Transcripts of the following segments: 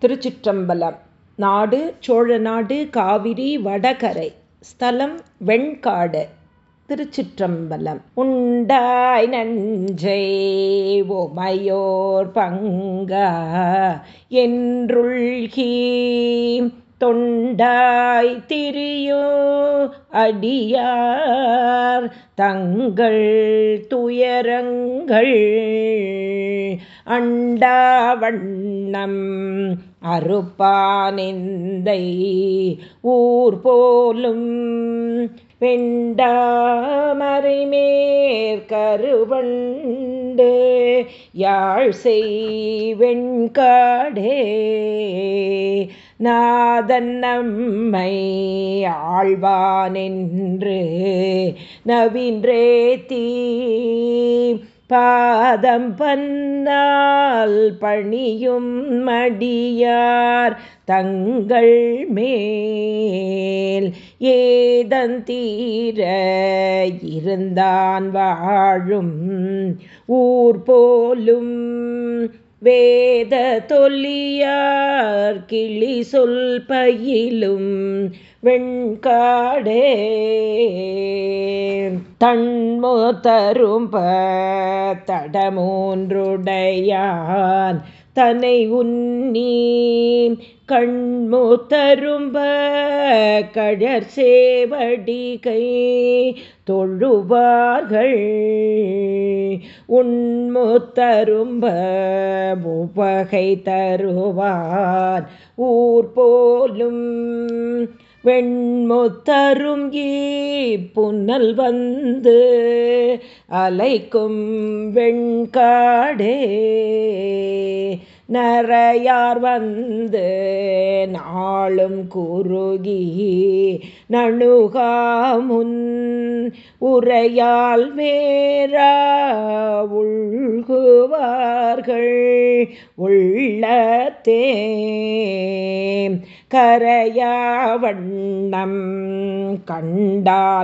திருச்சிற்றம்பலம். நாடு சோழநாடு காவிரி வடகரை. ஸ்தலம் வெண்காடு. திருச்சிற்றம்பலம். உண்டாய் நஞ்சை ஓமையோர் பங்க என்றுள்கி தொண்டாய் திரியோ அடியார் தங்கள் துயரங்கள் அண்டாவண்ணம். அறுப்பானிந்தை ஊர் போலும். வெண்டாமறைமேற்கருவண்டு யாழ் செய்வெண்காடே நாதன் நம்மை ஆழ்வானென்று நவீன்றே தீ பாதம் பன்னால் பணியும் மடியார் தங்கள் மேல் ஏதந்தீர இருந்தான் வாழும் ஊர் போலும் வேத தொல்லியார் கிளி சொல் பயிலும் வெண்காடே தன்மோ தடமூன்றுடையான் தனை உன்னி கண்மு தரும்ப கழற் சேவடிகை தொழுவார்கள். உண்முத்தரும்ப உபகை தருவார் ஊர் போலும் வெண்முத்தரும் புன்னல் வந்து அலைக்கும் வெண்காடே. நரையார் வந்து நாளும் குறுகி நணுகாமுன் உரையால் மேரா உள்குவார்கள் உள்ளத்தே. கரையாவண்ணம் கண்டான்மேவும்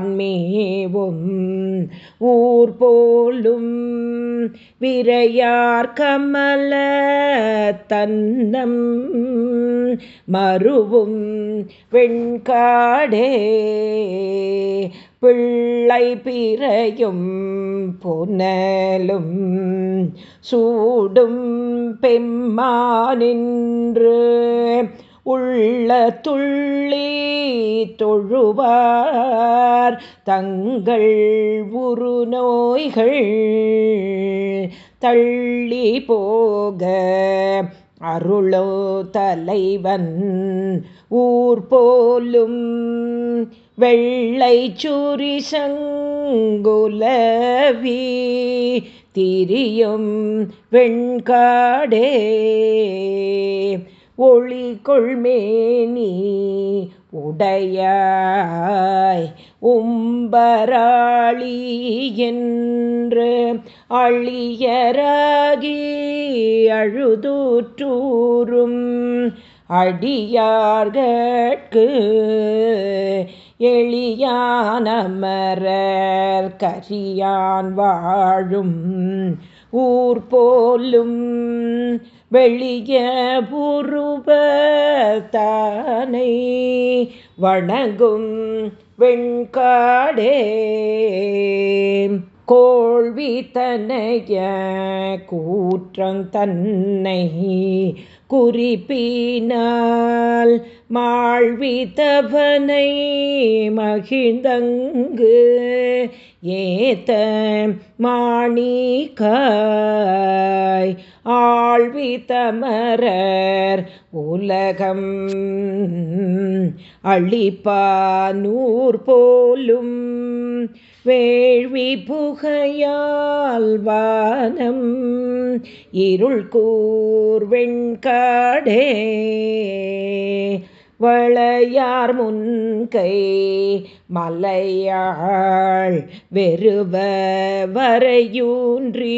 ஊர் போலும் விரையார் கமல தன்னம். மறுவும் வெண்காடே பிள்ளை பிறையும் புனலும். சூடும் பெம்மா நின்று உள்ள துள்ளி தொழுவார் தங்கள் உரு நோய்கள் தள்ளி போக. அருளோ தலைவன் ஊர் போலும் வெள்ளை சுரி சங்குலவி திரியும் வெண்காடே. ஒளி கொள்மேனி உடையாய் உம்பராளி என்று அழியராகி அழுதூற்றூரும் அடியார்கட்கு எளியானமரர் கரியான் வாழும் ஊர் போலும் வெளிய புருபத்தானை வணங்கும் வெண்காடே. கோழ்வி தனைய கூற்றங் தன்னை குறிப்பினால் மாழ்வித்தவனை மகிழ்ந்தங்கு ஏத்த மாணிக்காய் ஆழ்வி தமரர் உலகம் அழிப்பானூர் போலும் வேள்வி புகையால் வானம் இருள் கூர் வெண்காடே வளையார் முன்கை மலையாள் வெறுவ வரையூன்றி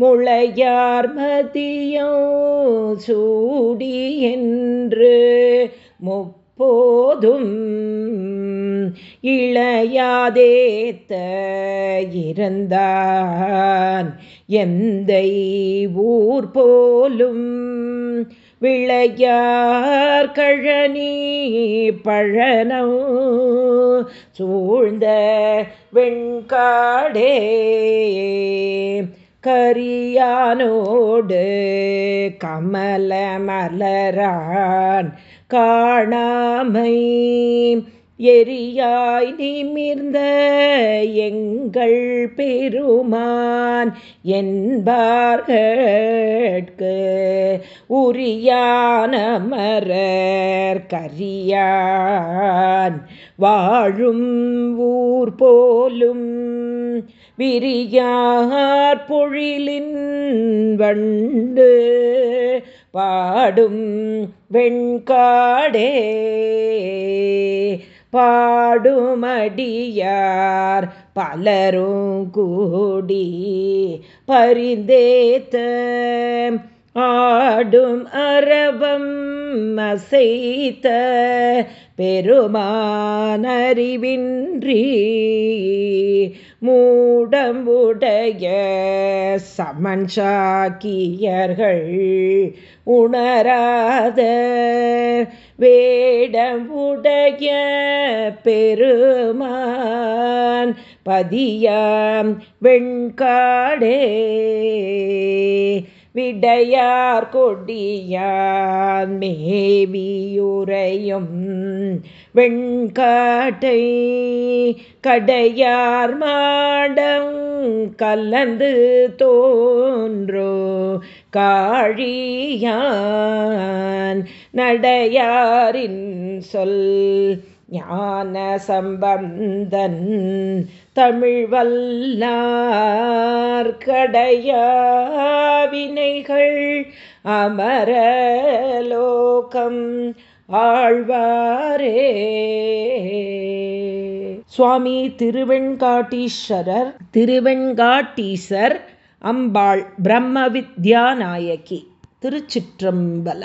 முளையார் மதியோ சூடி என்று முப்போதும் இளையாதேத்த இருந்தான் எந்த ஊர் போலும் விளையார் கழனி பழனோ சூழ்ந்த வெண்காடே. கரியானோடு கமல மலரான் காணாமை. எரியாய் நிமிர்ந்த எங்கள் பெருமான் என்பார்கட்கு. உரியானமரர் கரியான். வாழும் ஊர் போலும் விரியார் பொழிலின் வண்டு பாடும் வெண்காடே. பாடுமடியார் பலரும் கூடி பரிந்தேத்த ஆடும் அரபம் அசைத்த பெருமானறிவின்றி. மூடம்புடைய சமன் சாக்கியர்கள் உணராத வேடமுடைய பெருமான் பதியாம் வெண்காடே. விடையார் கொடியான் மேவியுரையும் வெண்காட்டை கடையார் மாடம் கலந்து தோன்றோ காழியான் நடையாரின் சொல் ஞான சம்பந்தன் தமிழ் கடையாவினைகள் அமரலோகம் ஆழ்வாரே. சுவாமி திருவெண்காட்டீஸ்வரர் திருவெண்காட்டீசர் அம்பாள் பிரம்ம வித்யாநாயகி திருச்சிற்றம்பலம்.